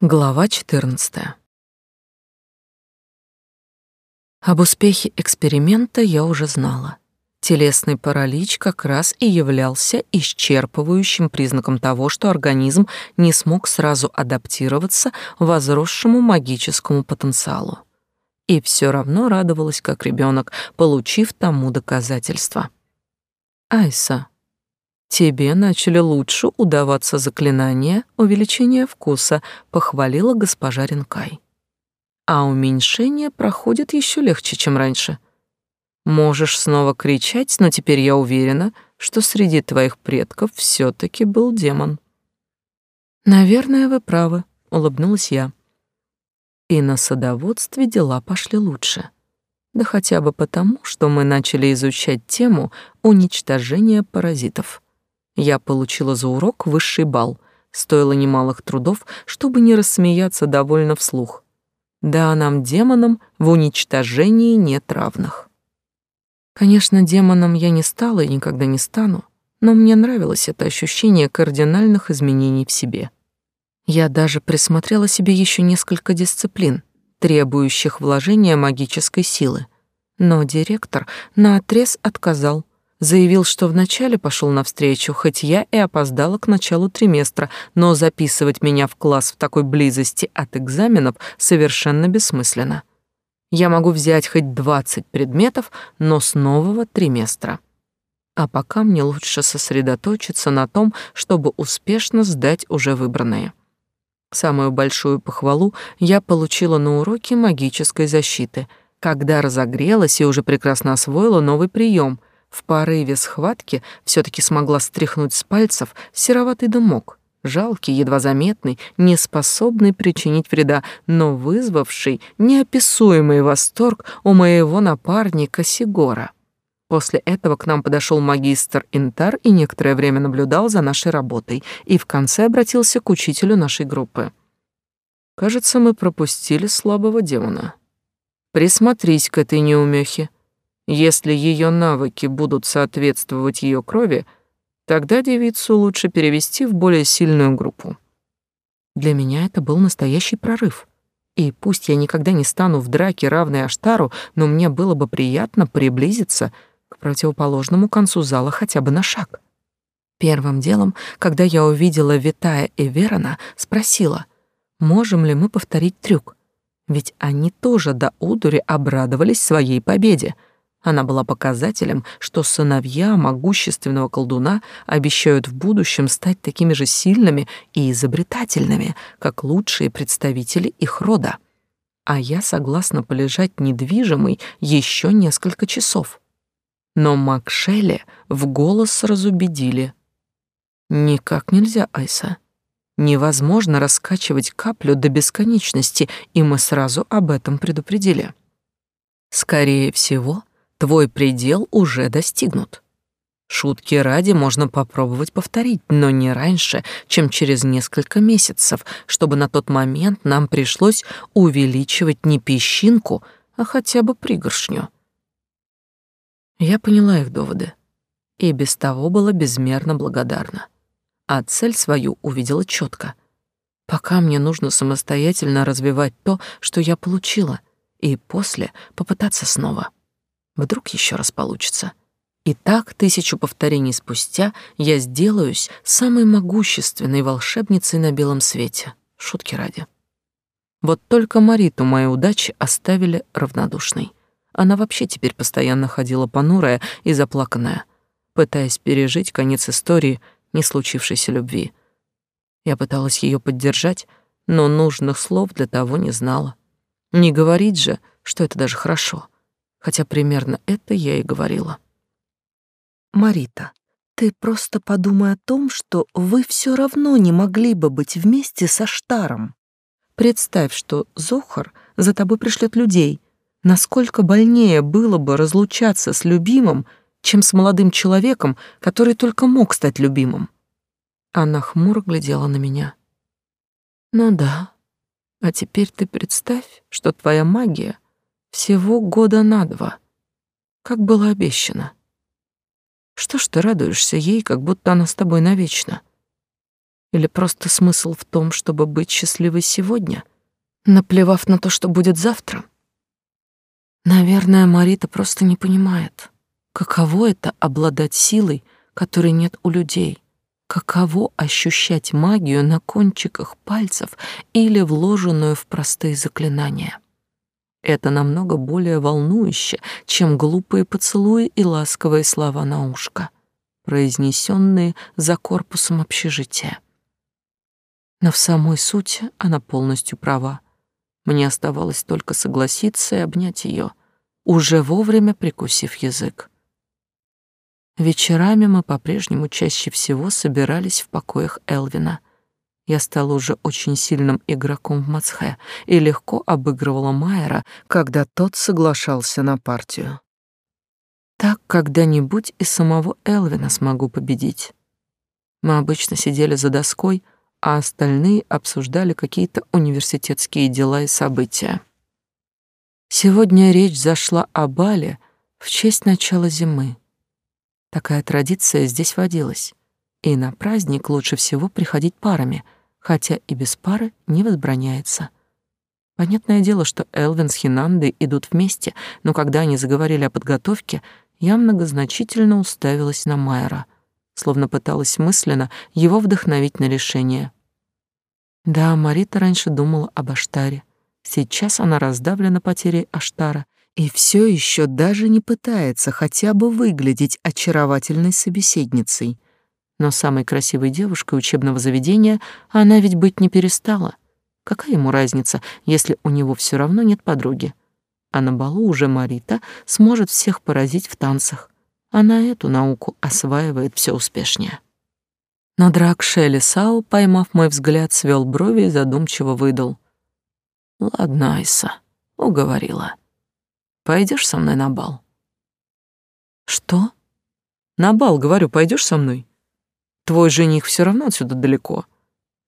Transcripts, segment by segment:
Глава 14. Об успехе эксперимента я уже знала. Телесный паралич как раз и являлся исчерпывающим признаком того, что организм не смог сразу адаптироваться возросшему магическому потенциалу. И все равно радовалась как ребенок, получив тому доказательства. Айса, Тебе начали лучше удаваться заклинания увеличения вкуса, похвалила госпожа Ренкай. А уменьшение проходит еще легче, чем раньше. Можешь снова кричать, но теперь я уверена, что среди твоих предков все таки был демон. Наверное, вы правы, улыбнулась я. И на садоводстве дела пошли лучше. Да хотя бы потому, что мы начали изучать тему уничтожения паразитов. Я получила за урок высший балл. Стоило немалых трудов, чтобы не рассмеяться довольно вслух. Да, нам, демонам, в уничтожении нет равных. Конечно, демоном я не стала и никогда не стану, но мне нравилось это ощущение кардинальных изменений в себе. Я даже присмотрела себе еще несколько дисциплин, требующих вложения магической силы. Но директор наотрез отказал, Заявил, что вначале пошел навстречу, хоть я и опоздала к началу триместра, но записывать меня в класс в такой близости от экзаменов совершенно бессмысленно. Я могу взять хоть 20 предметов, но с нового триместра. А пока мне лучше сосредоточиться на том, чтобы успешно сдать уже выбранные. Самую большую похвалу я получила на уроке магической защиты, когда разогрелась и уже прекрасно освоила новый прием — в порыве схватки все таки смогла стряхнуть с пальцев сероватый дымок, жалкий, едва заметный, не способный причинить вреда, но вызвавший неописуемый восторг у моего напарника Сигора. После этого к нам подошел магистр Интар и некоторое время наблюдал за нашей работой и в конце обратился к учителю нашей группы. «Кажется, мы пропустили слабого демона. Присмотрись к этой неумехе. Если ее навыки будут соответствовать ее крови, тогда девицу лучше перевести в более сильную группу. Для меня это был настоящий прорыв. И пусть я никогда не стану в драке равной Аштару, но мне было бы приятно приблизиться к противоположному концу зала хотя бы на шаг. Первым делом, когда я увидела Витая и Верона, спросила, можем ли мы повторить трюк. Ведь они тоже до удури обрадовались своей победе — она была показателем, что сыновья могущественного колдуна обещают в будущем стать такими же сильными и изобретательными, как лучшие представители их рода. А я согласна полежать недвижимой еще несколько часов. Но Макшелли в голос разубедили. «Никак нельзя, Айса. Невозможно раскачивать каплю до бесконечности, и мы сразу об этом предупредили». Скорее всего, Твой предел уже достигнут. Шутки ради можно попробовать повторить, но не раньше, чем через несколько месяцев, чтобы на тот момент нам пришлось увеличивать не песчинку, а хотя бы пригоршню. Я поняла их доводы и без того была безмерно благодарна. А цель свою увидела четко. Пока мне нужно самостоятельно развивать то, что я получила, и после попытаться снова. Вдруг еще раз получится. И так тысячу повторений спустя я сделаюсь самой могущественной волшебницей на белом свете. Шутки ради. Вот только Мариту моей удачи оставили равнодушной. Она вообще теперь постоянно ходила понурая и заплаканная, пытаясь пережить конец истории не случившейся любви. Я пыталась ее поддержать, но нужных слов для того не знала. Не говорить же, что это даже хорошо — хотя примерно это я и говорила. Марита, ты просто подумай о том, что вы все равно не могли бы быть вместе со Штаром. Представь, что Зохар за тобой пришлет людей. Насколько больнее было бы разлучаться с любимым, чем с молодым человеком, который только мог стать любимым. Она хмуро глядела на меня. Ну да. А теперь ты представь, что твоя магия — всего года на два, как было обещано. Что ж ты радуешься ей, как будто она с тобой навечно? Или просто смысл в том, чтобы быть счастливой сегодня, наплевав на то, что будет завтра? Наверное, Марита просто не понимает, каково это обладать силой, которой нет у людей. Каково ощущать магию на кончиках пальцев или вложенную в простые заклинания? Это намного более волнующе, чем глупые поцелуи и ласковые слова на ушко, произнесенные за корпусом общежития. Но в самой сути она полностью права. Мне оставалось только согласиться и обнять ее, уже вовремя прикусив язык. Вечерами мы по-прежнему чаще всего собирались в покоях Элвина. Я стала уже очень сильным игроком в Мацхе и легко обыгрывала Майера, когда тот соглашался на партию. Так когда-нибудь и самого Элвина смогу победить. Мы обычно сидели за доской, а остальные обсуждали какие-то университетские дела и события. Сегодня речь зашла о бале в честь начала зимы. Такая традиция здесь водилась. И на праздник лучше всего приходить парами, хотя и без пары не возбраняется. Понятное дело, что Элвин с Хинандой идут вместе, но когда они заговорили о подготовке, я многозначительно уставилась на Майера, словно пыталась мысленно его вдохновить на решение. Да, Марита раньше думала об Аштаре. Сейчас она раздавлена потерей Аштара — и все еще даже не пытается хотя бы выглядеть очаровательной собеседницей. Но самой красивой девушкой учебного заведения она ведь быть не перестала. Какая ему разница, если у него все равно нет подруги? А на балу уже Марита сможет всех поразить в танцах. Она эту науку осваивает все успешнее. Но Драк Шелли Сау, поймав мой взгляд, свел брови и задумчиво выдал. «Ладно, Айса, уговорила». Пойдешь со мной на бал? Что? На бал, говорю, пойдешь со мной? Твой жених все равно отсюда далеко.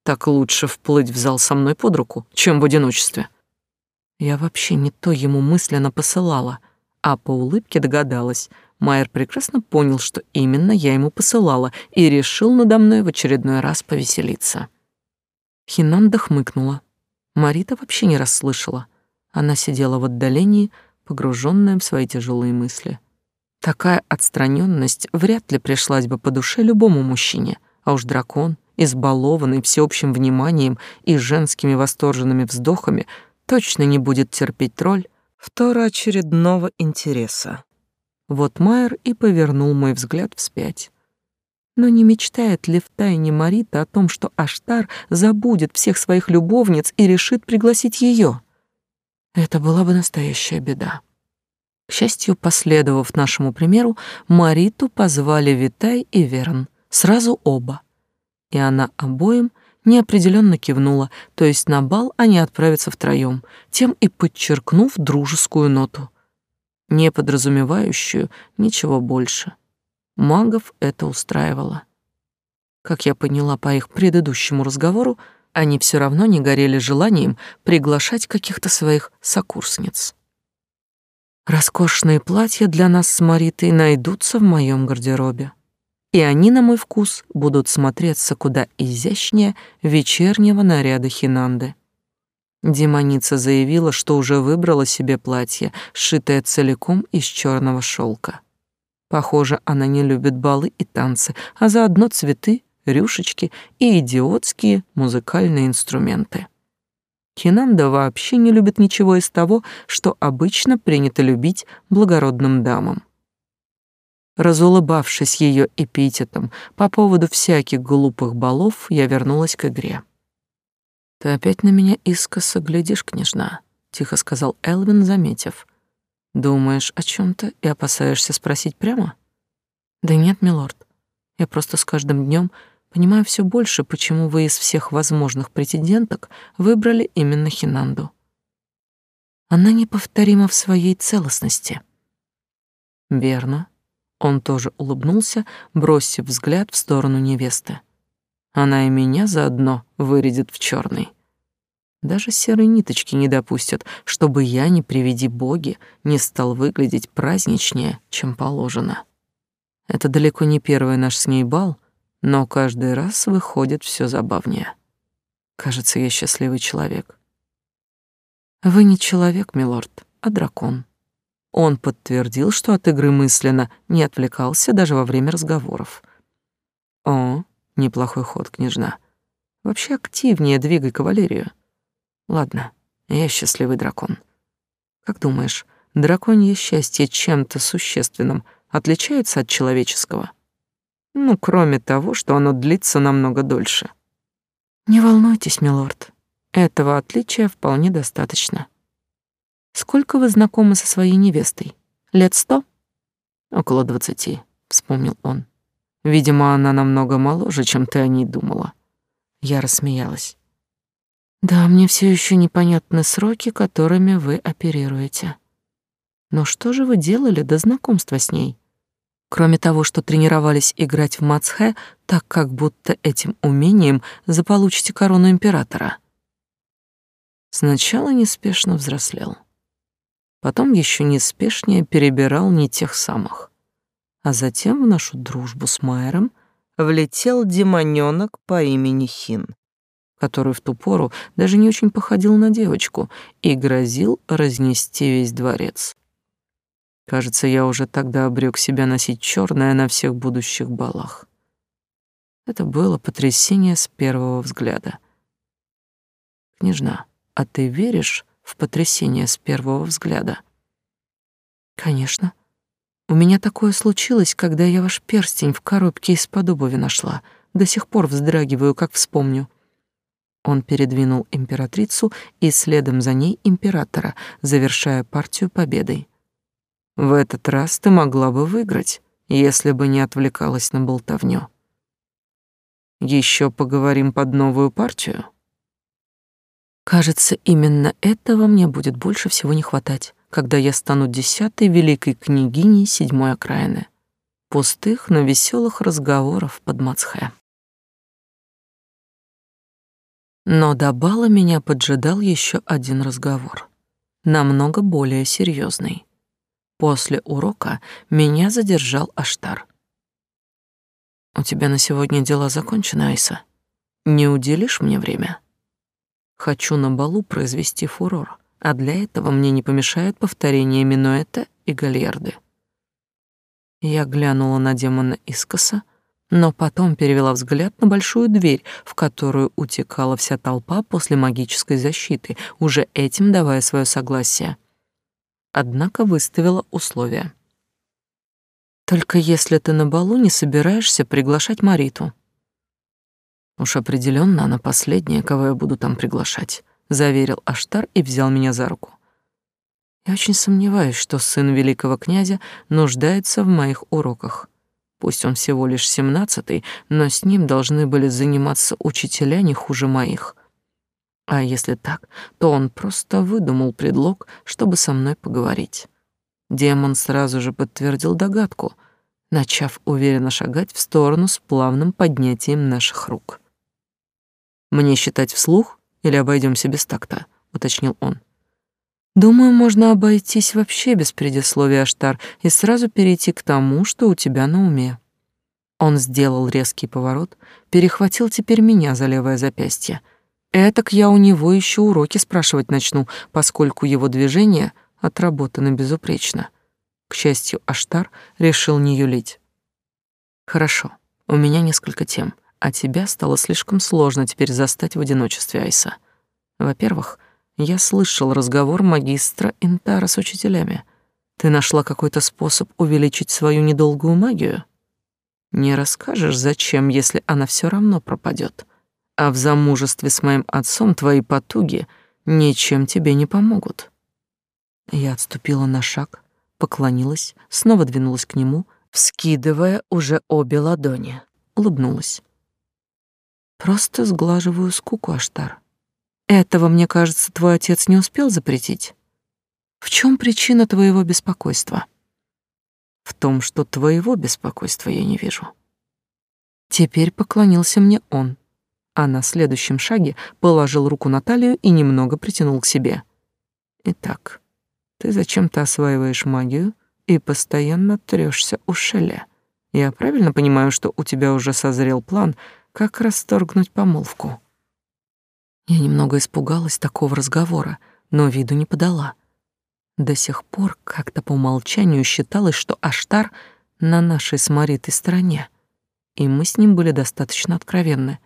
Так лучше вплыть в зал со мной под руку, чем в одиночестве. Я вообще не то ему мысленно посылала, а по улыбке догадалась. Майер прекрасно понял, что именно я ему посылала, и решил надо мной в очередной раз повеселиться. Хинанда хмыкнула. Марита вообще не расслышала. Она сидела в отдалении, погруженная в свои тяжелые мысли. Такая отстраненность вряд ли пришлась бы по душе любому мужчине, а уж дракон, избалованный всеобщим вниманием и женскими восторженными вздохами, точно не будет терпеть роль второочередного интереса. Вот Майер и повернул мой взгляд вспять. Но не мечтает ли втайне Марита о том, что Аштар забудет всех своих любовниц и решит пригласить ее? Это была бы настоящая беда. К счастью, последовав нашему примеру, Мариту позвали Витай и Верн, сразу оба. И она обоим неопределенно кивнула, то есть на бал они отправятся втроем, тем и подчеркнув дружескую ноту, не подразумевающую ничего больше. Магов это устраивало. Как я поняла по их предыдущему разговору, они все равно не горели желанием приглашать каких-то своих сокурсниц. Роскошные платья для нас с Маритой найдутся в моем гардеробе. И они, на мой вкус, будут смотреться куда изящнее вечернего наряда Хинанды. Демоница заявила, что уже выбрала себе платье, сшитое целиком из черного шелка. Похоже, она не любит балы и танцы, а заодно цветы рюшечки и идиотские музыкальные инструменты. Хинанда вообще не любит ничего из того, что обычно принято любить благородным дамам. Разулыбавшись ее эпитетом по поводу всяких глупых балов, я вернулась к игре. «Ты опять на меня искоса глядишь, княжна», — тихо сказал Элвин, заметив. «Думаешь о чем то и опасаешься спросить прямо?» «Да нет, милорд. Я просто с каждым днем Понимаю все больше, почему вы из всех возможных претенденток выбрали именно Хинанду. Она неповторима в своей целостности. Верно. Он тоже улыбнулся, бросив взгляд в сторону невесты. Она и меня заодно вырядит в черный. Даже серые ниточки не допустят, чтобы я, не приведи боги, не стал выглядеть праздничнее, чем положено. Это далеко не первый наш с ней бал — Но каждый раз выходит все забавнее. Кажется, я счастливый человек. Вы не человек, милорд, а дракон. Он подтвердил, что от игры мысленно не отвлекался даже во время разговоров. О, неплохой ход, княжна. Вообще активнее двигай кавалерию. Ладно, я счастливый дракон. Как думаешь, драконье счастье чем-то существенным отличается от человеческого? Ну, кроме того, что оно длится намного дольше. Не волнуйтесь, милорд. Этого отличия вполне достаточно. Сколько вы знакомы со своей невестой? Лет сто? Около двадцати, вспомнил он. Видимо, она намного моложе, чем ты о ней думала. Я рассмеялась. Да, мне все еще непонятны сроки, которыми вы оперируете. Но что же вы делали до знакомства с ней? Кроме того, что тренировались играть в мацхэ, так как будто этим умением заполучите корону императора. Сначала неспешно взрослел. Потом еще неспешнее перебирал не тех самых. А затем в нашу дружбу с Майером влетел демонёнок по имени Хин, который в ту пору даже не очень походил на девочку и грозил разнести весь дворец. Кажется, я уже тогда обрек себя носить черное на всех будущих балах. Это было потрясение с первого взгляда. Княжна, а ты веришь в потрясение с первого взгляда? Конечно. У меня такое случилось, когда я ваш перстень в коробке из-под обуви нашла. До сих пор вздрагиваю, как вспомню. Он передвинул императрицу и следом за ней императора, завершая партию победой. В этот раз ты могла бы выиграть, если бы не отвлекалась на болтовню. Еще поговорим под новую партию. Кажется, именно этого мне будет больше всего не хватать когда я стану десятой великой княгиней седьмой окраины. Пустых, но веселых разговоров под Мацхе. Но до бала меня поджидал еще один разговор, намного более серьезный. После урока меня задержал Аштар. «У тебя на сегодня дела закончены, Айса. Не уделишь мне время? Хочу на балу произвести фурор а для этого мне не помешает повторение минуэта и гальярды. Я глянула на демона искоса, но потом перевела взгляд на большую дверь, в которую утекала вся толпа после магической защиты, уже этим давая свое согласие. Однако выставила условия. Только если ты на балу не собираешься приглашать Мариту. Уж определенно она последняя, кого я буду там приглашать заверил Аштар и взял меня за руку. Я очень сомневаюсь, что сын великого князя нуждается в моих уроках. Пусть он всего лишь семнадцатый, но с ним должны были заниматься учителя не хуже моих. А если так, то он просто выдумал предлог, чтобы со мной поговорить. Демон сразу же подтвердил догадку, начав уверенно шагать в сторону с плавным поднятием наших рук. Мне считать вслух или обойдемся без такта?» — уточнил он. «Думаю, можно обойтись вообще без предисловия, Аштар, и сразу перейти к тому, что у тебя на уме». Он сделал резкий поворот, перехватил теперь меня за левое запястье. Этак я у него еще уроки спрашивать начну, поскольку его движения отработаны безупречно. К счастью, Аштар решил не юлить. «Хорошо, у меня несколько тем а тебя стало слишком сложно теперь застать в одиночестве, Айса. Во-первых, я слышал разговор магистра Интара с учителями. Ты нашла какой-то способ увеличить свою недолгую магию? Не расскажешь, зачем, если она все равно пропадет. А в замужестве с моим отцом твои потуги ничем тебе не помогут. Я отступила на шаг, поклонилась, снова двинулась к нему, вскидывая уже обе ладони, улыбнулась. Просто сглаживаю скуку, Аштар. Этого, мне кажется, твой отец не успел запретить. В чем причина твоего беспокойства? В том, что твоего беспокойства я не вижу. Теперь поклонился мне он, а на следующем шаге положил руку на талию и немного притянул к себе. Итак, ты зачем-то осваиваешь магию и постоянно трёшься у Шеле. Я правильно понимаю, что у тебя уже созрел план, как расторгнуть помолвку?» Я немного испугалась такого разговора, но виду не подала. До сих пор как-то по умолчанию считалось, что Аштар на нашей с Маритой стороне, и мы с ним были достаточно откровенны.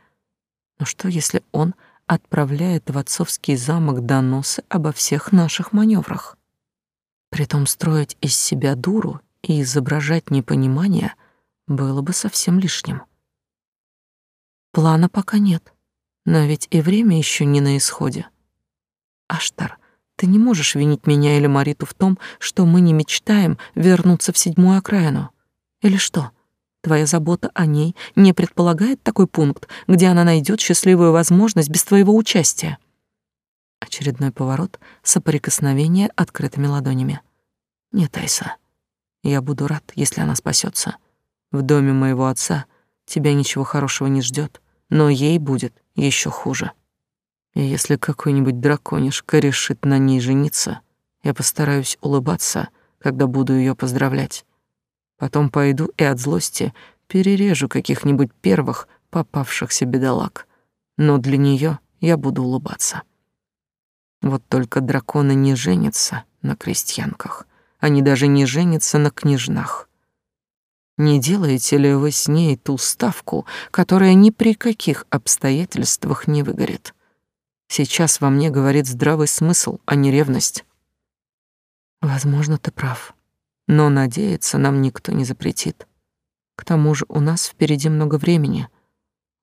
Но что, если он отправляет в отцовский замок доносы обо всех наших маневрах? Притом строить из себя дуру и изображать непонимание было бы совсем лишним. Плана пока нет, но ведь и время еще не на исходе. Аштар, ты не можешь винить меня или Мариту в том, что мы не мечтаем вернуться в седьмую окраину. Или что? Твоя забота о ней не предполагает такой пункт, где она найдет счастливую возможность без твоего участия. Очередной поворот, соприкосновение открытыми ладонями. Нет, Айса, я буду рад, если она спасется. В доме моего отца тебя ничего хорошего не ждет, но ей будет еще хуже. И если какой-нибудь драконишка решит на ней жениться, я постараюсь улыбаться, когда буду ее поздравлять. Потом пойду и от злости перережу каких-нибудь первых попавшихся бедолаг. Но для нее я буду улыбаться. Вот только драконы не женятся на крестьянках. Они даже не женятся на княжнах. Не делаете ли вы с ней ту ставку, которая ни при каких обстоятельствах не выгорит? Сейчас во мне говорит здравый смысл, а не ревность. Возможно, ты прав. Но надеяться нам никто не запретит. К тому же у нас впереди много времени.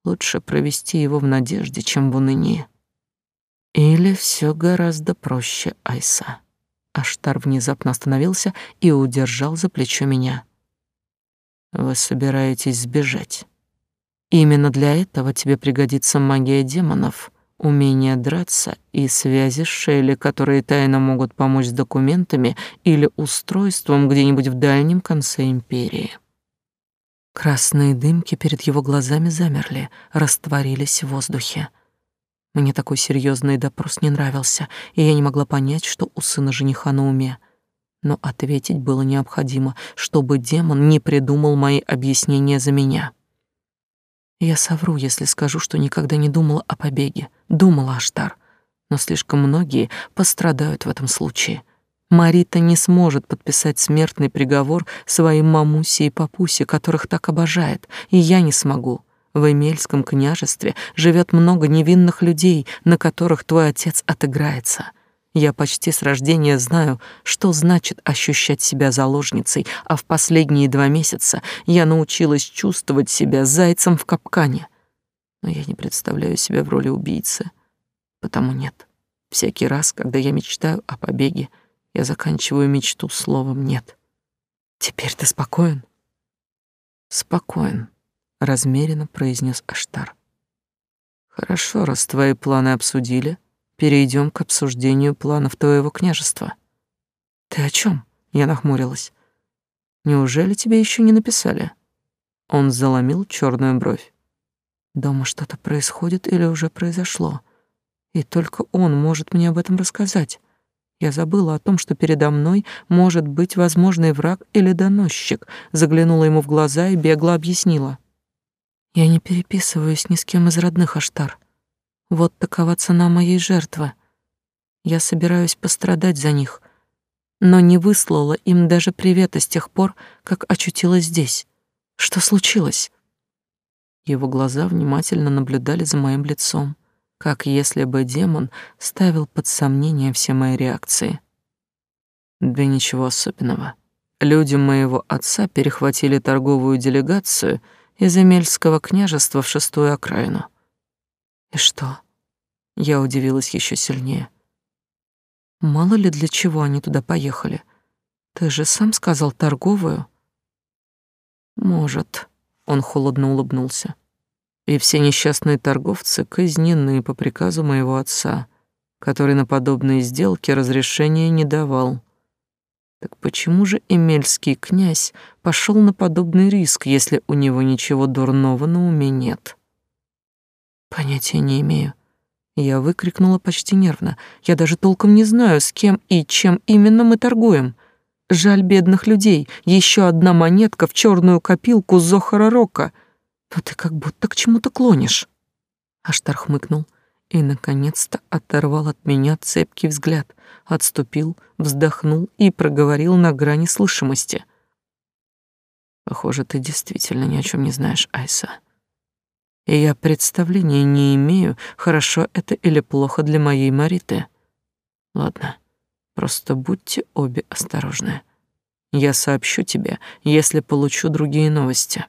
Лучше провести его в надежде, чем в унынии. Или все гораздо проще, Айса. Аштар внезапно остановился и удержал за плечо меня. Вы собираетесь сбежать. Именно для этого тебе пригодится магия демонов — умение драться и связи с Шелли, которые тайно могут помочь с документами или устройством где-нибудь в дальнем конце империи. Красные дымки перед его глазами замерли, растворились в воздухе. Мне такой серьезный допрос не нравился, и я не могла понять, что у сына жениха на уме. Но ответить было необходимо, чтобы демон не придумал мои объяснения за меня. Я совру, если скажу, что никогда не думала о побеге. Думала, Аштар. Но слишком многие пострадают в этом случае. Марита не сможет подписать смертный приговор своим мамусе и папусе, которых так обожает, и я не смогу. В Эмельском княжестве живет много невинных людей, на которых твой отец отыграется. Я почти с рождения знаю, что значит ощущать себя заложницей, а в последние два месяца я научилась чувствовать себя зайцем в капкане. Но я не представляю себя в роли убийцы. Потому нет. Всякий раз, когда я мечтаю о побеге, я заканчиваю мечту словом «нет». «Теперь ты спокоен?» «Спокоен», — размеренно произнес Аштар. «Хорошо, раз твои планы обсудили, перейдем к обсуждению планов твоего княжества. Ты о чем? Я нахмурилась. Неужели тебе еще не написали? Он заломил черную бровь. Дома что-то происходит или уже произошло, и только он может мне об этом рассказать. Я забыла о том, что передо мной может быть возможный враг или доносчик, заглянула ему в глаза и бегло объяснила. Я не переписываюсь ни с кем из родных Аштар. Вот такова цена моей жертвы. Я собираюсь пострадать за них, но не выслала им даже привета с тех пор, как очутилась здесь. Что случилось? Его глаза внимательно наблюдали за моим лицом, как если бы демон ставил под сомнение все мои реакции. Да ничего особенного. Люди моего отца перехватили торговую делегацию из Эмельского княжества в шестую окраину. И что? Я удивилась еще сильнее. Мало ли для чего они туда поехали. Ты же сам сказал торговую. Может, он холодно улыбнулся. И все несчастные торговцы казнены по приказу моего отца, который на подобные сделки разрешения не давал. Так почему же эмельский князь пошел на подобный риск, если у него ничего дурного на уме нет? Понятия не имею. Я выкрикнула почти нервно. Я даже толком не знаю, с кем и чем именно мы торгуем. жаль бедных людей. Еще одна монетка в черную копилку Зохара Рока. Но ты как будто к чему-то клонишь. Аштар хмыкнул и, наконец-то, оторвал от меня цепкий взгляд, отступил, вздохнул и проговорил на грани слышимости. «Похоже, ты действительно ни о чем не знаешь, Айса. И я представления не имею, хорошо это или плохо для моей Мариты. Ладно, просто будьте обе осторожны. Я сообщу тебе, если получу другие новости».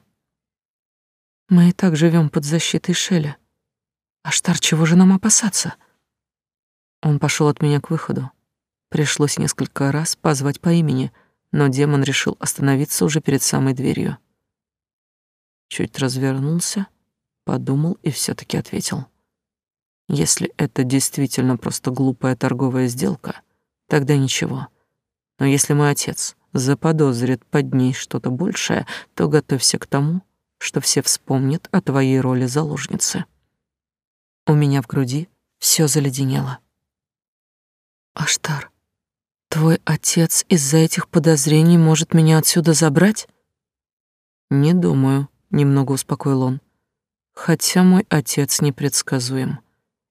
Мы и так живем под защитой Шеля. Аштар, чего же нам опасаться? Он пошел от меня к выходу. Пришлось несколько раз позвать по имени, но демон решил остановиться уже перед самой дверью. Чуть развернулся, подумал и все таки ответил. Если это действительно просто глупая торговая сделка, тогда ничего. Но если мой отец заподозрит под ней что-то большее, то готовься к тому, что все вспомнят о твоей роли заложницы. У меня в груди все заледенело. Аштар, твой отец из-за этих подозрений может меня отсюда забрать? Не думаю, немного успокоил он. Хотя мой отец непредсказуем.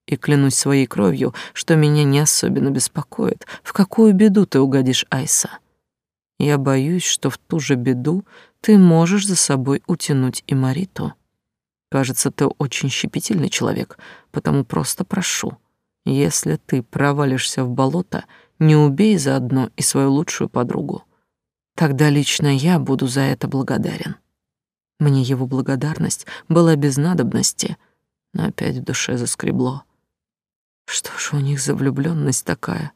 И клянусь своей кровью, что меня не особенно беспокоит, в какую беду ты угодишь, Айса. Я боюсь, что в ту же беду ты можешь за собой утянуть и Мариту. Кажется, ты очень щепетильный человек, потому просто прошу, если ты провалишься в болото, не убей заодно и свою лучшую подругу. Тогда лично я буду за это благодарен. Мне его благодарность была без надобности, но опять в душе заскребло. Что ж у них за влюблённость такая?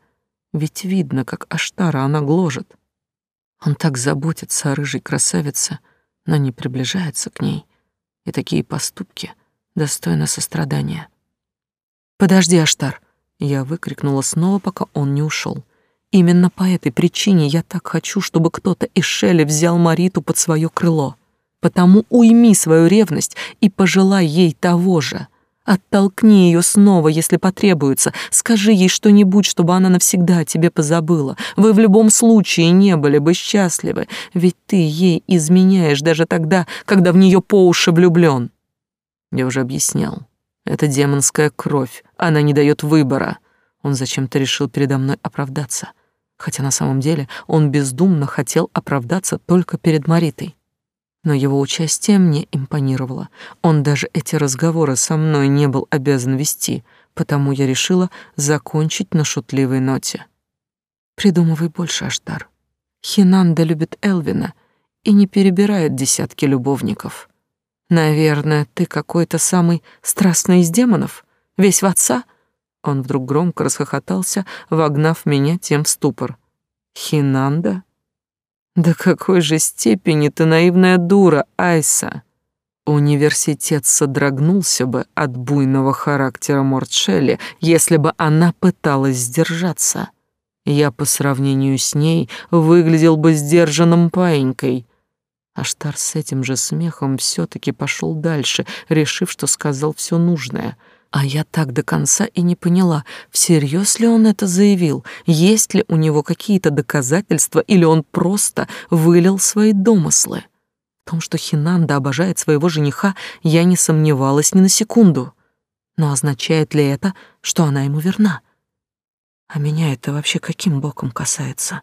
Ведь видно, как Аштара она гложет. Он так заботится о рыжей красавице, но не приближается к ней — и такие поступки достойны сострадания. «Подожди, Аштар!» — я выкрикнула снова, пока он не ушел. «Именно по этой причине я так хочу, чтобы кто-то из Шелли взял Мариту под свое крыло. Потому уйми свою ревность и пожелай ей того же. Оттолкни ее снова, если потребуется. Скажи ей что-нибудь, чтобы она навсегда о тебе позабыла. Вы в любом случае не были бы счастливы, ведь ты ей изменяешь даже тогда, когда в нее по уши влюблен. Я уже объяснял. Это демонская кровь, она не дает выбора. Он зачем-то решил передо мной оправдаться, хотя на самом деле он бездумно хотел оправдаться только перед Маритой но его участие мне импонировало. Он даже эти разговоры со мной не был обязан вести, потому я решила закончить на шутливой ноте. Придумывай больше, Аштар. Хинанда любит Элвина и не перебирает десятки любовников. Наверное, ты какой-то самый страстный из демонов, весь в отца? Он вдруг громко расхохотался, вогнав меня тем в ступор. Хинанда? До какой же степени ты наивная дура, Айса? Университет содрогнулся бы от буйного характера Мортшелли, если бы она пыталась сдержаться. Я по сравнению с ней выглядел бы сдержанным паинькой. Аштар с этим же смехом все таки пошел дальше, решив, что сказал все нужное — а я так до конца и не поняла, всерьез ли он это заявил, есть ли у него какие-то доказательства, или он просто вылил свои домыслы. В том, что Хинанда обожает своего жениха, я не сомневалась ни на секунду. Но означает ли это, что она ему верна? А меня это вообще каким боком касается?